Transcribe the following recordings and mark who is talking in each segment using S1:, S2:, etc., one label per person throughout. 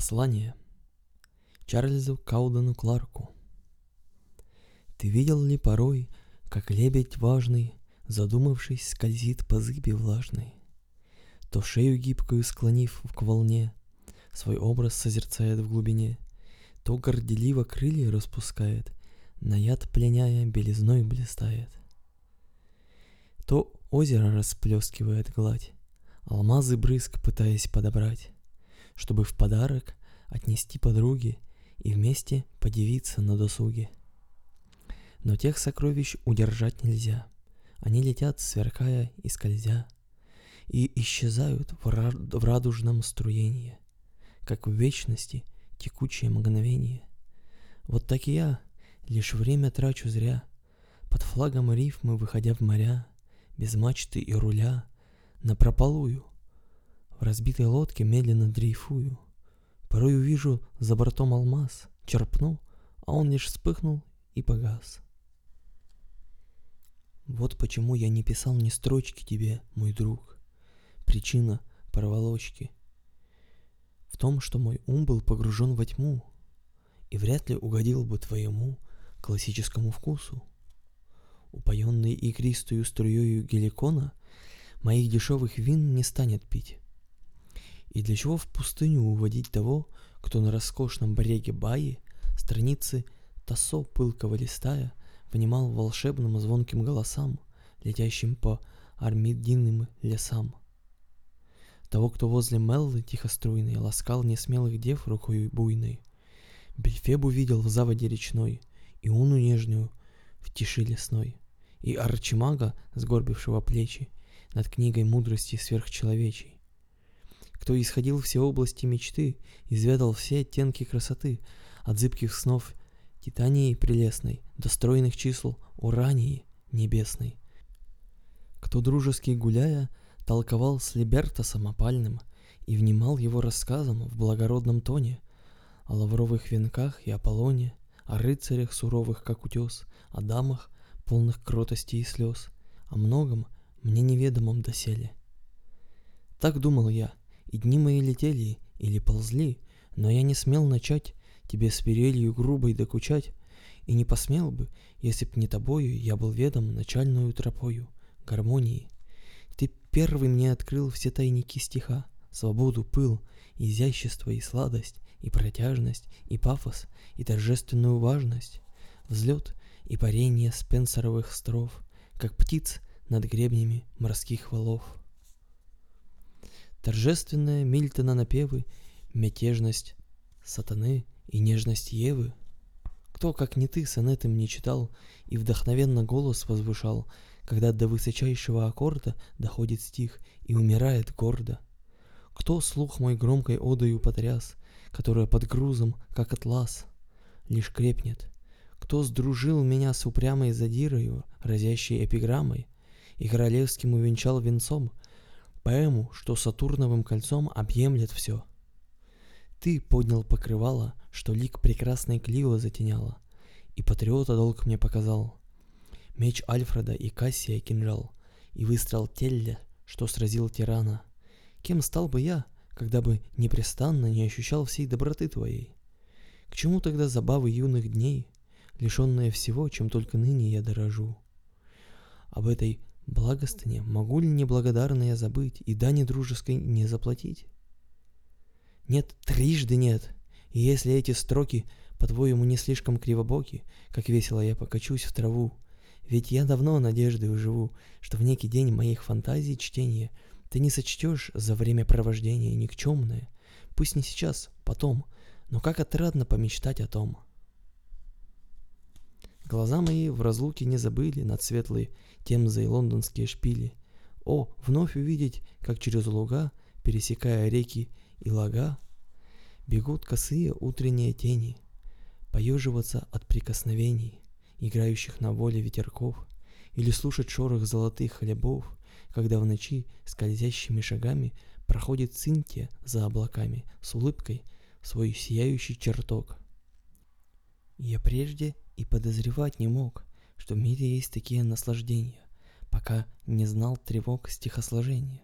S1: Послание Чарльзу Каудену Кларку Ты видел ли порой, как лебедь важный, Задумавшись, скользит по зыбе влажной? То шею гибкую склонив к волне, Свой образ созерцает в глубине, То горделиво крылья распускает, На яд пленяя белизной блистает. То озеро расплескивает гладь, Алмазы брызг пытаясь подобрать, Чтобы в подарок отнести подруге И вместе подивиться на досуге. Но тех сокровищ удержать нельзя, Они летят, сверкая и скользя, И исчезают в, ра- в радужном струении, Как в вечности текучее мгновение. Вот так и я лишь время трачу зря, Под флагом рифмы выходя в моря, Без мачты и руля, напропалую. В разбитой лодке медленно дрейфую. Порой увижу за бортом алмаз, черпну, а он лишь вспыхнул и погас. Вот почему я не писал ни строчки тебе, мой друг. Причина проволочки в том, что мой ум был погружен во тьму и вряд ли угодил бы твоему классическому вкусу. Упоенный игристую струею геликона, моих дешевых вин не станет пить. И для чего в пустыню уводить того, кто на роскошном бреге Баи страницы тосо пылкого листая внимал волшебным звонким голосам, летящим по армидинным лесам? Того, кто возле Меллы тихоструйной ласкал несмелых дев рукой буйной, Бельфебу видел в заводе речной, и уну нежную в тиши лесной, и арчимага, сгорбившего плечи, над книгой мудрости сверхчеловечей. Кто исходил все области мечты, изведал все оттенки красоты, от зыбких снов Титании прелестной до стройных чисел Урании небесной. Кто дружески гуляя, толковал с Либертосом опальным и внимал его рассказам в благородном тоне о лавровых венках и Аполлоне, о рыцарях суровых, как утес, о дамах, полных кротости и слез, о многом мне неведомом доселе. Так думал я, и дни мои летели или ползли, но я не смел начать тебе свирелью грубой докучать, и не посмел бы, если б не тобою я был ведом начальную тропою гармонии. Ты первый мне открыл все тайники стиха, свободу, пыл, изящество и сладость, и протяжность, и пафос, и торжественную важность, взлет и парение спенсеровых стров, как птиц над гребнями морских валов. Торжественная Мильтона напевы, мятежность сатаны и нежность Евы. Кто, как не ты, сонет не читал и вдохновенно голос возвышал, когда до высочайшего аккорда доходит стих и умирает гордо? Кто слух мой громкой одою потряс, которая под грузом, как атлас, лишь крепнет? Кто сдружил меня с упрямой задирою, разящей эпиграммой, и королевским увенчал венцом, поэму, что Сатурновым кольцом объемлет все? Ты поднял покрывало, что лик прекрасной Клио затеняло, и патриота долг мне показал. Меч Альфреда и Кассия кинжал, и выстрел Телля, что сразил тирана. Кем стал бы я, когда бы непрестанно не ощущал всей доброты твоей? К чему тогда забавы юных дней, лишенные всего, чем только ныне я дорожу? Об этой благостыне могу ли неблагодарно я забыть и дани дружеской не заплатить? Нет, трижды нет. И если эти строки, по-твоему, не слишком кривобоки, как весело я покачусь в траву, ведь я давно надеждой живу, что в некий день моих фантазий чтения ты не сочтешь за время провождения никчемное, пусть не сейчас, потом, но как отрадно помечтать о том. Глаза мои в разлуке не забыли над светлой темзой лондонские шпили. О, вновь увидеть, как через луга, пересекая реки и лага, бегут косые утренние тени, поеживаться от прикосновений, играющих на воле ветерков, или слушать шорох золотых хлебов, когда в ночи скользящими шагами проходит Цинтия за облаками с улыбкой свой сияющий чертог. Я прежде и подозревать не мог, что в мире есть такие наслаждения, пока не знал тревог стихосложения.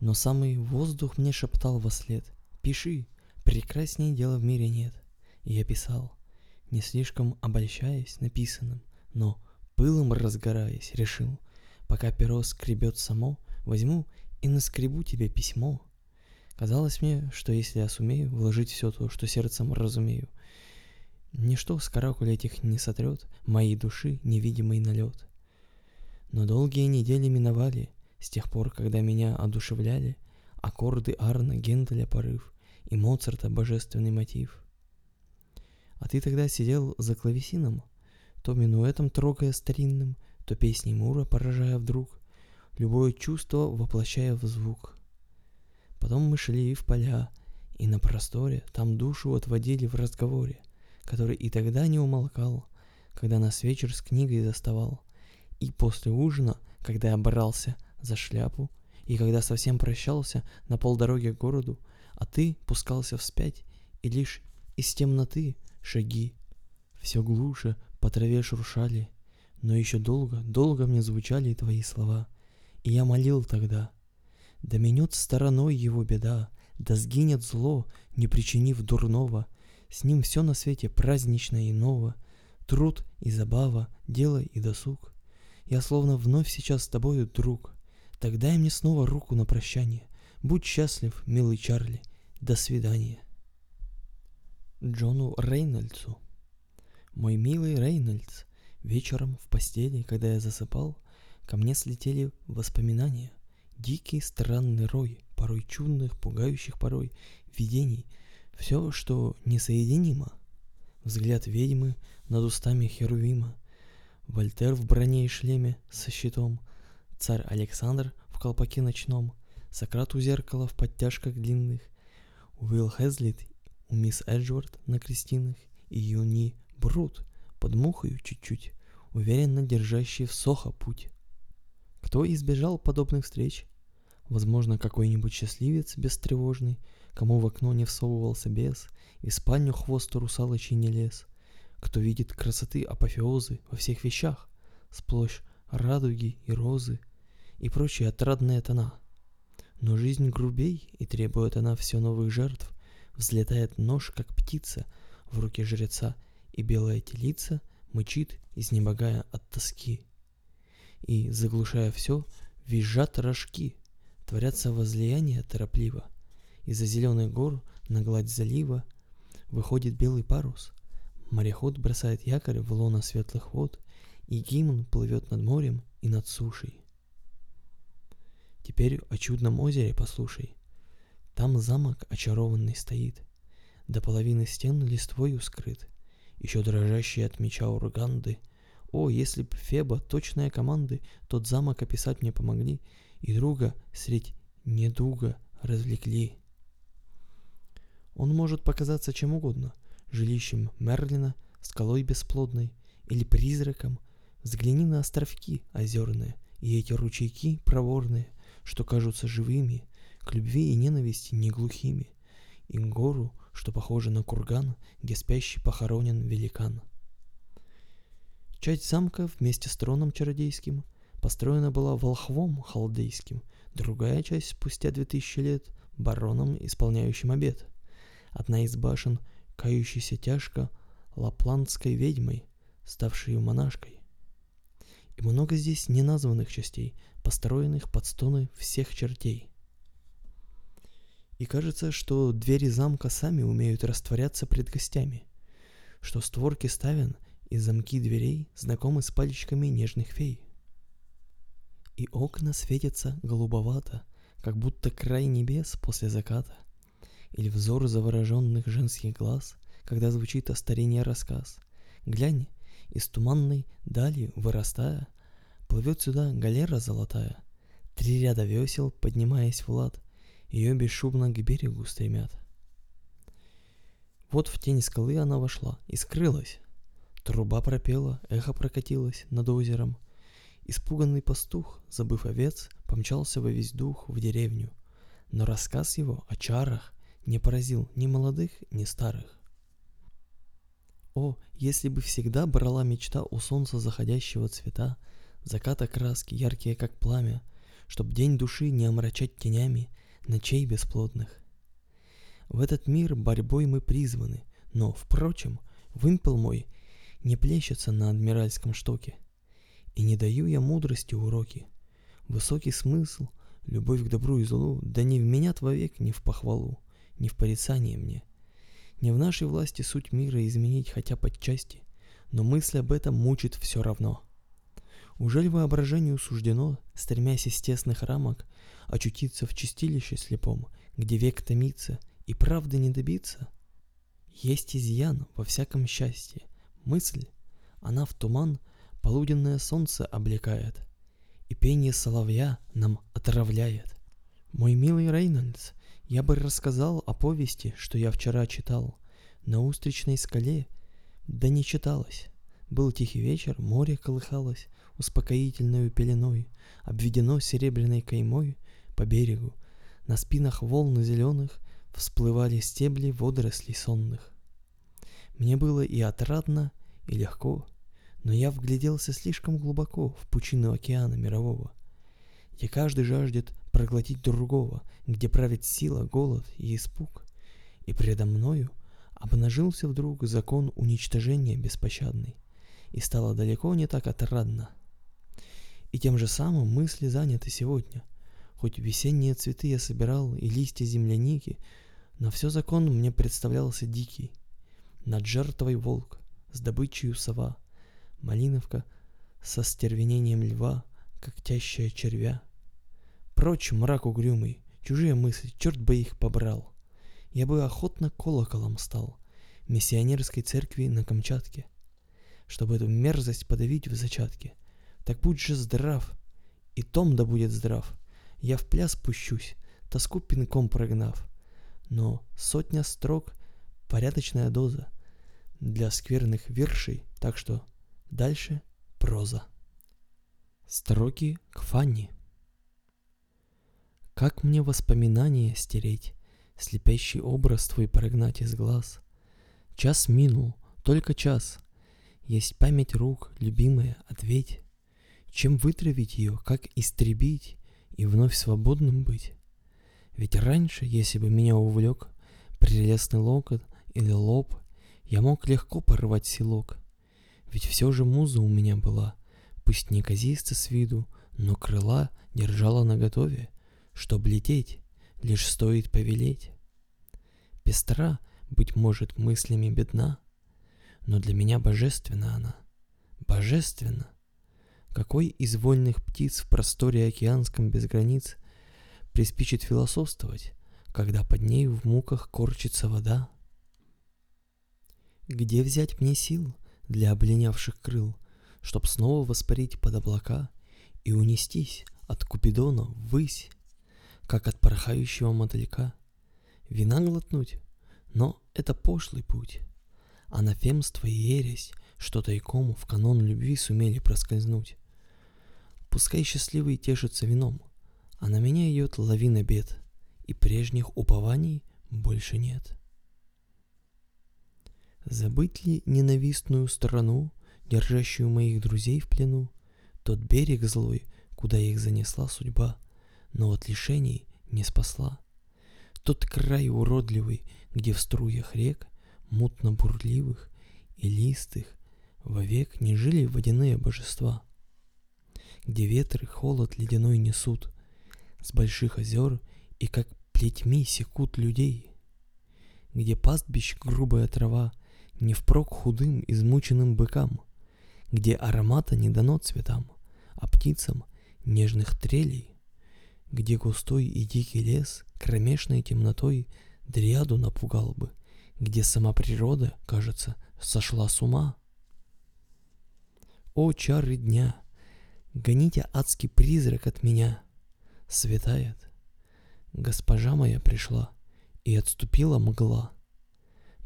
S1: Но самый воздух мне шептал во след «Пиши, Прекраснее дела в мире нет. И я писал, не слишком обольщаясь написанным, но пылом разгораясь, решил, пока перо скребет само, возьму и наскребу тебе письмо. Казалось мне, что если я сумею вложить все то, что сердцем разумею, ничто с каракуль этих не сотрет моей души невидимый налет. Но долгие недели миновали с тех пор, когда меня одушевляли аккорды Арна Генделя порыв и Моцарта божественный мотив. А ты тогда сидел за клавесином, то минуэтом трогая старинным, то песней Мура поражая вдруг, любое чувство воплощая в звук. Потом мы шли в поля, и на просторе там душу отводили в разговоре, который и тогда не умолкал, когда нас вечер с книгой заставал. И после ужина, когда я брался за шляпу, и когда совсем прощался на полдороге к городу, а ты пускался вспять, и лишь из темноты шаги все глуше по траве шуршали, но еще долго, долго мне звучали твои слова, и я молил тогда. Да минет стороной его беда, да сгинет зло, не причинив дурного, с ним все на свете празднично и ново, труд и забава, дело и досуг. Я словно вновь сейчас с тобою друг, тогда и мне снова руку на прощание. Будь счастлив, милый Чарли, до свидания. Джону Рейнольдсу. Мой милый Рейнольдс, вечером в постели, когда я засыпал, ко мне слетели воспоминания. Дикий странный рой, порой чудных, пугающих порой видений. Все, что несоединимо. Взгляд ведьмы над устами Херувима. Вольтер в броне и шлеме со щитом. Царь Александр в колпаке ночном. Сократ у зеркала в подтяжках длинных. Уилл Хезлит у мисс Эджвард на крестинах и юни Брут под мухою чуть-чуть, уверенно держащий в Сохо путь. Кто избежал подобных встреч? Возможно, какой-нибудь счастливец бестревожный, кому в окно не всовывался бес, и спальню хвост русалочий не лез. Кто видит красоты апофеозы во всех вещах, сплошь радуги и розы и прочие отрадные тона — но жизнь грубей, и требует она все новых жертв. Взлетает нож, как птица, в руке жреца, и белая телица мычит, изнемогая от тоски. И, заглушая все, визжат рожки, творятся возлияния торопливо. Из-за зеленых гор на гладь залива выходит белый парус. Мореход бросает якорь в лоно светлых вод, и гимн плывет над морем и над сушей. Теперь о чудном озере послушай. Там замок очарованный стоит, до половины стен листвою скрыт, еще дрожащие от меча урганды. О, если б Феба, точная команды, тот замок описать мне помогли, и друга средь недуга развлекли. Он может показаться чем угодно, жилищем Мерлина, скалой бесплодной или призраком. Взгляни на островки озерные, и эти ручейки проворные — что кажутся живыми, к любви и ненависти не глухими, и гору, что похоже на курган, где спящий похоронен великан. Часть замка вместе с троном чародейским построена была волхвом халдейским, другая часть спустя две тысячи лет бароном, исполняющим обед. Одна из башен, кающейся тяжко, лапландской ведьмой, ставшей монашкой. И много здесь неназванных частей, построенных под стоны всех чертей. И кажется, что двери замка сами умеют растворяться пред гостями, что створки ставен и замки дверей знакомы с пальчиками нежных фей. И окна светятся голубовато, как будто край небес после заката, или взор завороженных женских глаз, когда звучит о старине рассказ. Глянь, из туманной дали вырастая, Плывет сюда галера золотая. Три ряда весел, поднимаясь в лад, ее бесшумно к берегу стремят. Вот в тень скалы она вошла и скрылась. Труба пропела, эхо прокатилось над озером. Испуганный пастух, забыв овец, помчался во весь дух в деревню. Но рассказ его о чарах не поразил ни молодых, ни старых. О, если бы всегда брала мечта у солнца заходящего цвета, заката краски, яркие как пламя, чтоб день души не омрачать тенями ночей бесплодных. В этот мир борьбой мы призваны, но, впрочем, вымпел мой не плещется на адмиральском штоке. И не даю я мудрости уроки. Высокий смысл, любовь к добру и злу, да не в меня вовек, ни в похвалу, ни в порицание мне. Не в нашей власти суть мира изменить хотя подчасти, но мысль об этом мучит все равно. Ужель воображению суждено, стремясь из тесных рамок, очутиться в чистилище слепом, где век томится, и правды не добиться? Есть изъян во всяком счастье. Мысль, она в туман полуденное солнце облекает, и пение соловья нам отравляет. Мой милый Рейнольдс, я бы рассказал о повести, что я вчера читал. На устричной скале, да не читалось. Был тихий вечер, море колыхалось успокоительной пеленой, обведено серебряной каймой по берегу. На спинах волн зеленых всплывали стебли водорослей сонных. Мне было и отрадно, и легко, но я вгляделся слишком глубоко в пучину океана мирового, где каждый жаждет проглотить другого, где правит сила, голод и испуг. И предо мною обнажился вдруг закон уничтожения беспощадный, и стало далеко не так отрадно. И тем же самым мысли заняты сегодня. Хоть весенние цветы я собирал и листья земляники, но все закон мне представлялся дикий. Над жертвой волк, с добычей сова — Малиновка со стервенением льва, когтящая червя. Прочь мрак угрюмый, чужие мысли, черт бы их побрал. Я бы охотно колоколом стал миссионерской церкви на Камчатке, чтобы эту мерзость подавить в зачатке. Так будь же здрав, и том да будет здрав. Я в пляс пущусь, тоску пинком прогнав. Но сотня строк — порядочная доза для скверных вершей, так что Дальше проза. Строки к Фанни. Как мне воспоминания стереть, Слепящий образ твой прогнать из глаз? Час минул, только час. Есть память рук, любимая, ответь. Чем вытравить ее, как истребить И вновь свободным быть? Ведь раньше, если бы меня увлек Прелестный локоть или лоб, Я мог легко порвать селок — ведь все же муза у меня была, пусть не казиста с виду, но крыла держала наготове, чтоб лететь, лишь стоит повелеть. Пестра, быть может, мыслями бедна, но для меня божественна она. Божественна. Какой из вольных птиц в просторе океанском без границ приспичит философствовать, когда под ней в муках корчится вода? Где взять мне сил, для обленявших крыл, чтоб снова воспарить под облака и унестись от Купидона ввысь, как от порхающего мотылька. Вина глотнуть, но это пошлый путь. Анафемство и ересь, что тайком в канон любви сумели проскользнуть. Пускай счастливый тешится вином, а на меня идет лавина бед, и прежних упований больше нет. Забыть ли ненавистную страну, держащую моих друзей в плену? Тот берег злой, куда их занесла судьба, но от лишений не спасла. Тот край уродливый, где в струях рек, мутно-бурливых и листых, вовек не жили водяные божества. Где ветры холод ледяной несут, с больших озер и как плетьми секут людей. Где пастбищ грубая трава не впрок худым, измученным быкам, где аромата не дано цветам, а птицам нежных трелей, где густой и дикий лес кромешной темнотой дриаду напугал бы, где сама природа, кажется, сошла с ума. О, чары дня, гоните адский призрак от меня, светает. Госпожа моя пришла, и отступила мгла —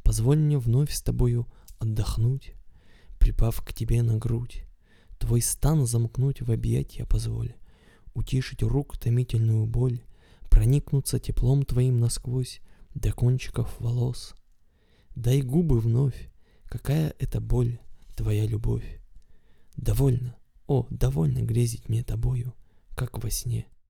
S1: Позволь мне вновь с тобою отдохнуть, Припав к тебе на грудь. Твой стан замкнуть в объятия позволь, Утишить рук томительную боль, Проникнуться теплом твоим насквозь До кончиков волос. Дай губы вновь, какая это боль, Твоя любовь. Довольно, о, довольно грезить мне тобою, Как во сне.